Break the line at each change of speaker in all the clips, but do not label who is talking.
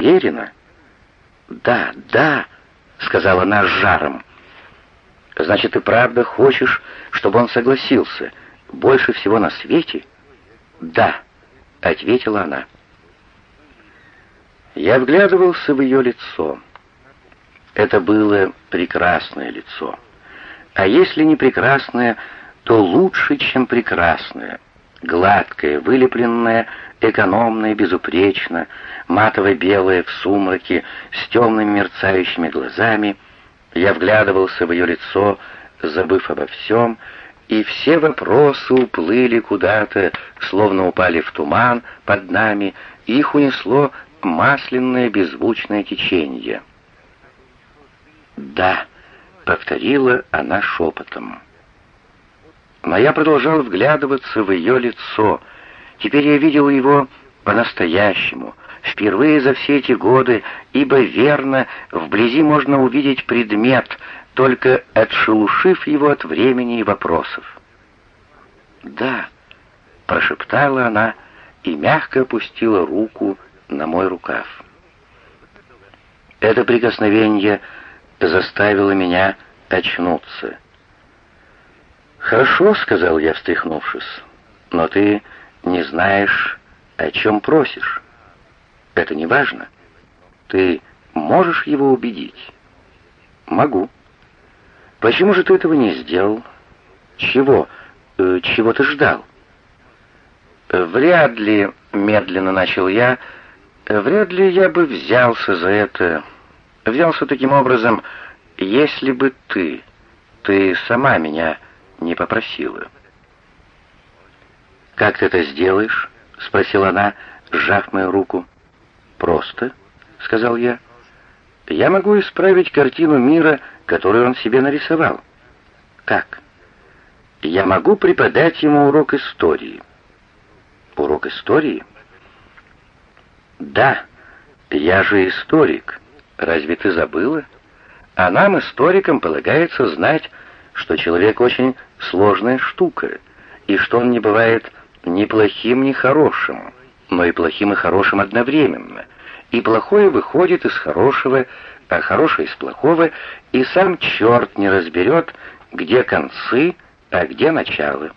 уверена?» «Да, да», — сказала она с жаром. «Значит, ты правда хочешь, чтобы он согласился? Больше всего на свете?» «Да», — ответила она. Я вглядывался в ее лицо. Это было прекрасное лицо. А если не прекрасное, то лучше, чем прекрасное. Гладкое, вылепленное, экономное, безупречно, матово-белое в сумраке, с темными мерцающими глазами. Я вглядывался в ее лицо, забыв обо всем, и все вопросы уплыли куда-то, словно упали в туман под нами, и их унесло масляное беззвучное течение. «Да», — повторила она шепотом. Но я продолжал вглядываться в ее лицо. Теперь я видел его по-настоящему, впервые за все эти годы, ибо верно, вблизи можно увидеть предмет, только отшелушив его от времени и вопросов. «Да», — прошептала она и мягко опустила руку на мой рукав. Это прикосновение заставило меня очнуться. «Хорошо», — сказал я, встряхнувшись, — «но ты не знаешь, о чем просишь. Это не важно. Ты можешь его убедить?» «Могу». «Почему же ты этого не сделал?» «Чего? Э, чего ты ждал?» «Вряд ли», — медленно начал я, — Вряд ли я бы взялся за это. Взялся таким образом, если бы ты, ты сама меня не попросила. «Как ты это сделаешь?» — спросила она, сжав мою руку. «Просто», — сказал я. «Я могу исправить картину мира, которую он себе нарисовал». «Как?» «Я могу преподать ему урок истории». «Урок истории?» «Да, я же историк. Разве ты забыла? А нам, историкам, полагается знать, что человек очень сложная штука, и что он не бывает ни плохим, ни хорошим, но и плохим и хорошим одновременно. И плохое выходит из хорошего, а хорошее из плохого, и сам черт не разберет, где концы, а где начало.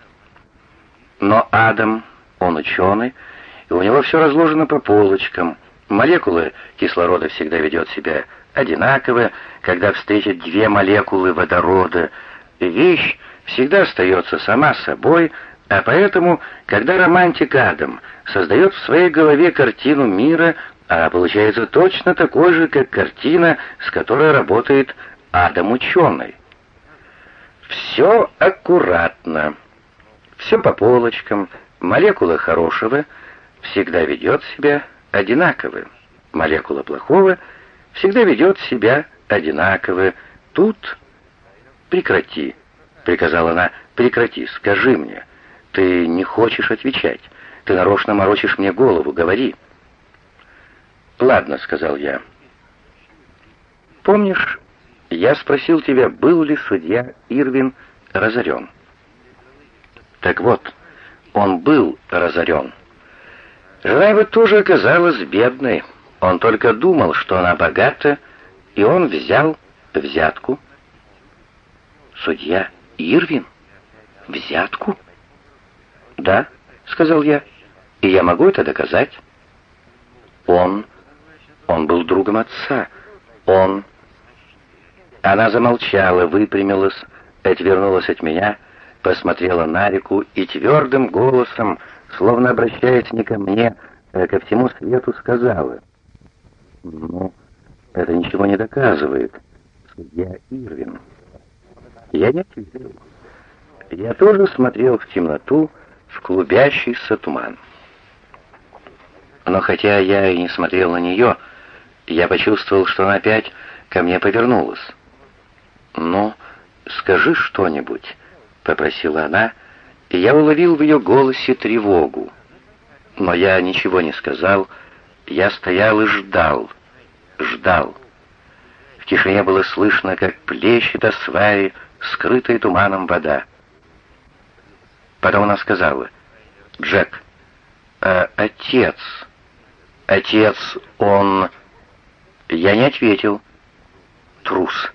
Но Адам, он ученый, и у него все разложено по полочкам. Молекула кислорода всегда ведет себя одинаково, когда встретят две молекулы водорода. Вещь всегда остается сама собой, а поэтому, когда романтик Адам создает в своей голове картину мира, она получается точно такой же, как картина, с которой работает Адам-ученый. Все аккуратно, все по полочкам, молекула хорошего — всегда ведет себя одинаково. Молекула плохого всегда ведет себя одинаково. Тут прекрати, приказала она, прекрати, скажи мне. Ты не хочешь отвечать. Ты нарочно морочишь мне голову, говори. Ладно, сказал я. Помнишь, я спросил тебя, был ли судья Ирвин разорен? Так вот, он был разорен. Жена его тоже оказалась бедной. Он только думал, что она богата, и он взял взятку. Судья Ирвин? Взятку? Да, сказал я, и я могу это доказать. Он, он был другом отца. Он... Она замолчала, выпрямилась, отвернулась от меня, посмотрела на реку и твердым голосом, словно обращаясь не ко мне, а ко всему свету, сказала. «Ну, это ничего не доказывает, судья Ирвин». Я не ответил. Я тоже смотрел в темноту, в клубящийся туман. Но хотя я и не смотрел на нее, я почувствовал, что она опять ко мне повернулась. «Ну, скажи что-нибудь», — попросила она, — и я уловил в ее голосе тревогу. Но я ничего не сказал, я стоял и ждал, ждал. В тишине было слышно, как плещет о сваи, скрытая туманом вода. Потом она сказала, «Джек, а отец, отец, он Я не ответил. Трус.